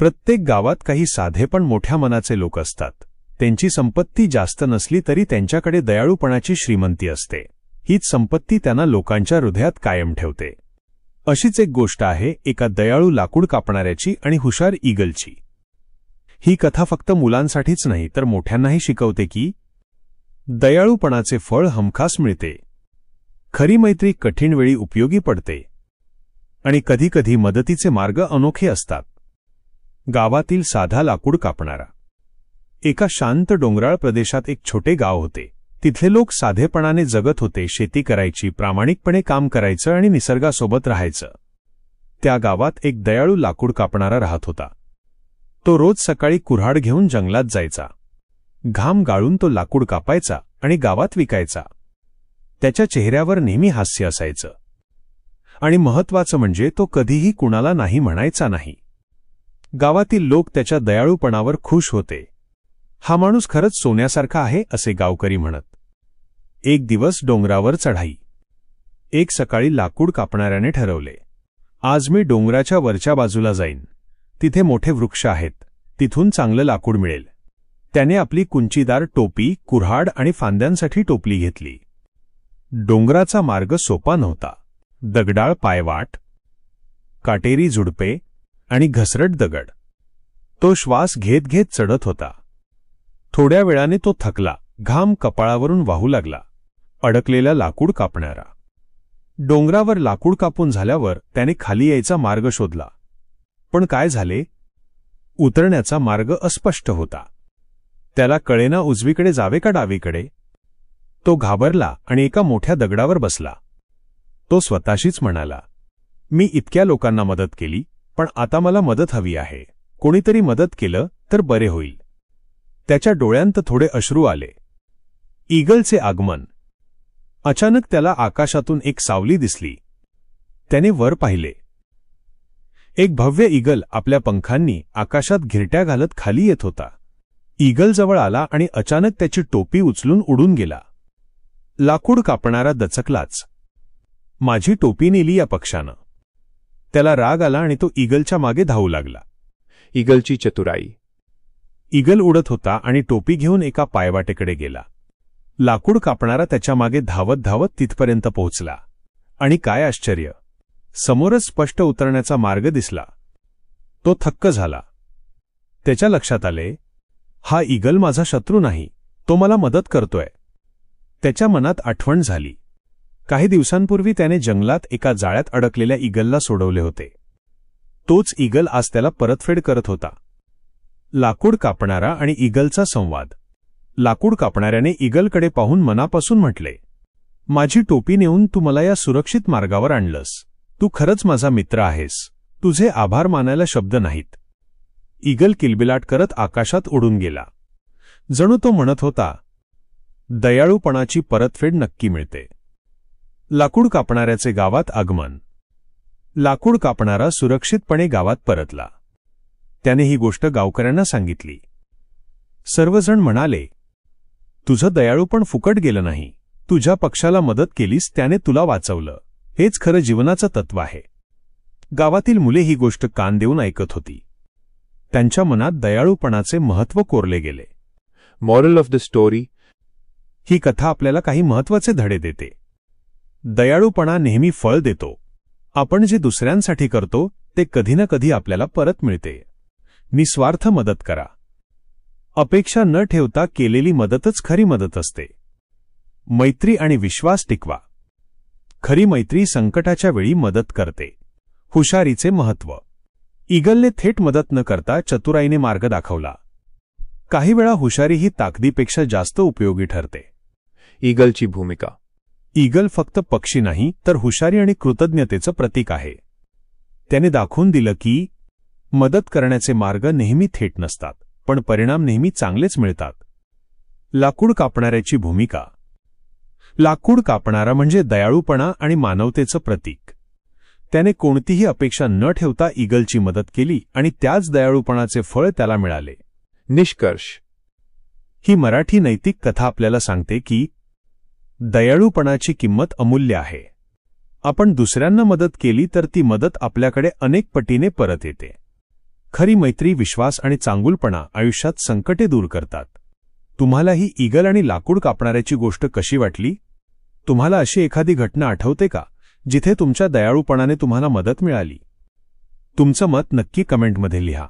प्रत्येक गावात काही साधे पण मोठ्या मनाचे लोक असतात. त्यांची संपत्ती जास्त नसली तरी त्यांच्याकडे दयाळूपणाची श्रीमंती असते. हीच संपत्ती त्यांना लोकांच्या हृदयात कायम ठेवते. अशीच एक गोष्ट आहे एका दयाळू लाकूड कापणाऱ्याची आणि हुशार ईगलची. ही कथा फक्त मुलांसाठीच नाही तर मोठ्यांनाही शिकवते की दयाळूपणाचे फळ हमखास मिळते. खरी मैत्री कठीण वेळी उपयोगी पडते. आणि कधीकधी मदतीचे मार्ग अनोखे असतात. गावातील साधा लाकूड कापणारा. एका शांत डोंगराळ प्रदेशात एक छोटे गाव होते. तिथले लोक साधेपणाने जगत होते शेती करायची प्रामाणिकपणे काम करायचं आणि निसर्गासोबत राहायचं. त्या गावात एक दयाळू लाकूड कापणारा राहत होता. तो रोज सकाळी कुऱ्हाड घेऊन जंगलात जायचा. घाम गाळून तो लाकूड कापायचा आणि गावात विकायचा. त्याच्या चेहऱ्यावर नेहमी हास्य असायचं. आणि महत्वाचं म्हणजे तो कधीही कुणाला नाही म्हणायचा नाही. गावातील लोक त्याच्या दयाळूपणावर खुश होते. हा माणूस खरंच सोन्यासारखा आहे असे गावकरी म्हणत. एक दिवस डोंगरावर चढाई. एक सकाळी लाकूड कापणाऱ्याने ठरवले. आज मी डोंगराच्या वरच्या बाजूला जाईन. तिथे मोठे वृक्ष आहेत. तिथून चांगलं लाकूड मिळेल. त्याने आपली कुंचीदार टोपी कुऱ्हाड आणि फांद्यांसाठी टोपली घेतली. डोंगराचा मार्ग सोपा नव्हता. दगडाळ पायवाट. काटेरी झुडपे आणि घसरट दगड. तो श्वास घेत घेत चढत होता. थोड्या वेळाने तो थकला घाम कपाळावरून वाहू लागला अडकलेला लाकूड कापणारा. डोंगरावर लाकूड कापून झाल्यावर त्याने खाली यायचा मार्ग शोधला. पण काय झाले? उतरण्याचा मार्ग अस्पष्ट होता. त्याला कळेना उजवीकडे जावे का डावीकडे? तो घाबरला आणि एका मोठ्या दगडावर बसला. तो स्वतःशीच म्हणाला मी इतक्या लोकांना मदत केली पण आता मला मदत हवी आहे. कोणीतरी मदत केलं तर बरे होईल. त्याच्या डोळ्यांत थोडे अश्रू आले. ईगलचे आगमन. अचानक त्याला आकाशातून एक सावली दिसली. त्याने वर पाहिले. एक भव्य ईगल आपल्या पंखांनी आकाशात घिरट्या घालत खाली येत होता. ईगल जवळ आला आणि अचानक त्याची टोपी उचलून उडून गेला. लाकूड कापणारा दचकलाच. माझी टोपी नेली या पक्षानं. त्याला राग आला आणि तो ईगलच्या मागे धावू लागला. ईगलची चतुराई. ईगल उडत होता आणि टोपी घेऊन एका पायवाटेकडे गेला. लाकूड कापणारा त्याच्यामागे धावत धावत तिथपर्यंत पोहोचला. आणि काय आश्चर्य! समोरच स्पष्ट उतरण्याचा मार्ग दिसला. तो थक्क झाला. त्याच्या लक्षात आले हा ईगल माझा शत्रू नाही. तो मला मदत करतोय. त्याच्या मनात आठवण झाली. काही दिवसांपूर्वी त्याने जंगलात एका जाळ्यात अडकलेल्या ईगलला सोडवले होते. तोच ईगल आज त्याला परतफेड करत होता. लाकूड कापणारा आणि ईगलचा संवाद. लाकूड कापणाऱ्याने ईगलकडे पाहून मनापासून म्हटले माझी टोपी नेऊन तू मला या सुरक्षित मार्गावर आणलंस. तू खरंच माझा मित्र आहेस. तुझे आभार मानायला शब्द नाहीत. ईगल किलबिलाट करत आकाशात उडून गेला. जणू तो म्हणत होता दयाळूपणाची परतफेड नक्की मिळते. लाकूड कापणाऱ्याचे गावात आगमन. लाकूड कापणारा सुरक्षितपणे गावात परतला. त्याने ही गोष्ट गावकऱ्यांना सांगितली. सर्वजण म्हणाले तुझं दयाळूपण फुकट गेलं नाही. तुझ्या पक्षाला मदत केलीस त्याने तुला वाचवलं. हेच खरं जीवनाचं तत्व आहे. गावातील मुले ही गोष्ट कान देऊन ऐकत होती. त्यांच्या मनात दयाळूपणाचे महत्त्व कोरले गेले. मॉरल ऑफ द स्टोरी ही कथा आपल्याला काही महत्त्वाचे धडे देते. दयाळूपणा नेहमी फळ देतो. आपण जे दुसऱ्यांसाठी करतो ते कधी ना कधी आपल्याला परत मिळते. निस्वार्थ मदत करा. अपेक्षा न ठेवता केलेली मदतच खरी मदत असते. मैत्री आणि विश्वास टिकवा. खरी मैत्री संकटाच्या वेळी मदत करते. हुशारीचे महत्त्व ईगलने थेट मदत न करता चतुराईने मार्ग दाखवला. काही वेळा हुशारी ही ताकदीपेक्षा जास्त उपयोगी ठरते. ईगलची भूमिका. ईगल फक्त पक्षी नाही तर हुशारी आणि कृतज्ञतेचं प्रतीक आहे. त्याने दाखवून दिलं की मदत करण्याचे मार्ग नेहमी थेट नसतात पण परिणाम नेहमी चांगलेच मिळतात. लाकूड कापणाऱ्याची भूमिका. लाकूड कापणारा म्हणजे दयाळूपणा आणि मानवतेचं प्रतीक. त्याने कोणतीही अपेक्षा न ठेवता ईगलची मदत केली आणि त्याच दयाळूपणाचे फळ त्याला मिळाले. निष्कर्ष. ही मराठी नैतिक कथा आपल्याला सांगते की दयाळूपणाची किंमत अमूल्य आहे. आपण दुसऱ्यांना मदत केली तर ती मदत आपल्याकडे अनेक पटीने परत येते. खरी मैत्री विश्वास आणि चांगुलपणा आयुष्यात संकटे दूर करतात. तुम्हाला ही ईगल आणि लाकूड कापणाऱ्याची गोष्ट कशी वाटली? तुम्हाला अशी एखादी घटना आठवते का जिथे तुमच्या दयाळूपणाने तुम्हाला मदत मिळाली? तुमचं मत नक्की कमेंटमध्ये लिहा.